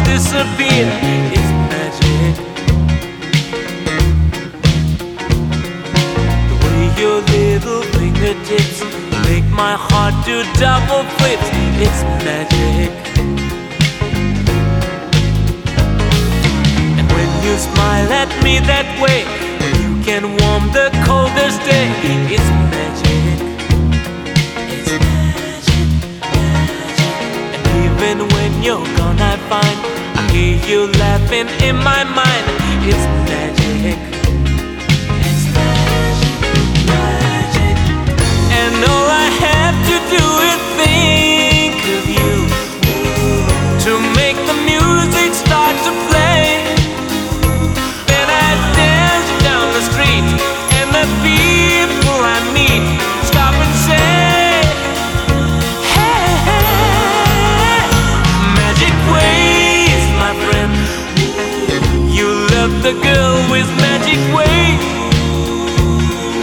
my disappear. It's magic. The way your little fingertips make my heart do double flips. It's magic. And when you smile at me that way, you can warm the coldest day. It's magic. It's magic, magic. And even when you're gone, I I hear you laughing in my mind. It's magic. Magic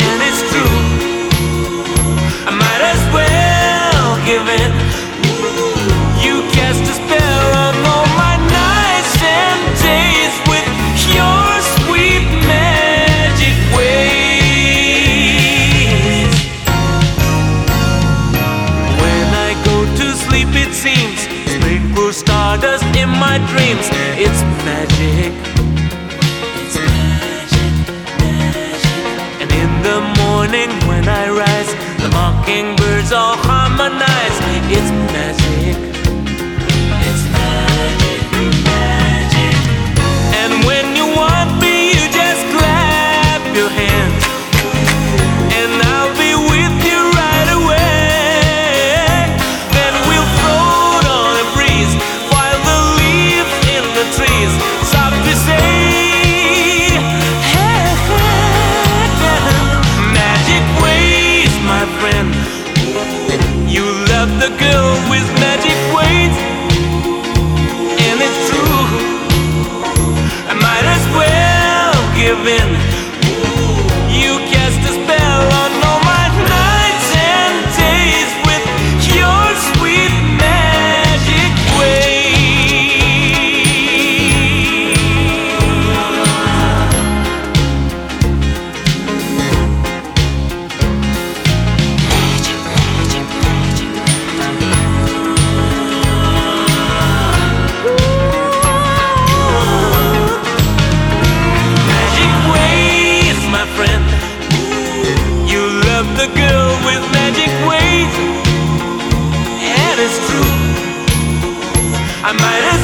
and it's true. I might as well give in. You cast a spell on all my nights and days with your sweet magic ways. When I go to sleep, it seems stardust in my dreams. It's magic. The morning when I rise, the mockingbirds all harmonize. It's magic. of the girl with magic ways. And it's true, I might have.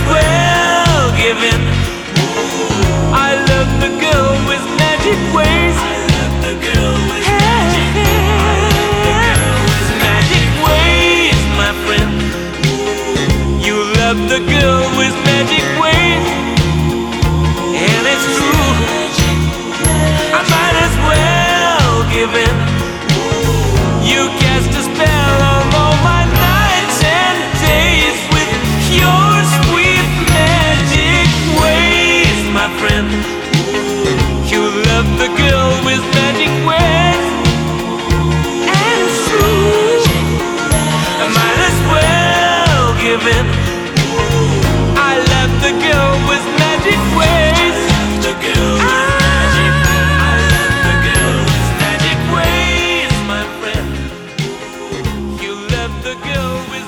the girl with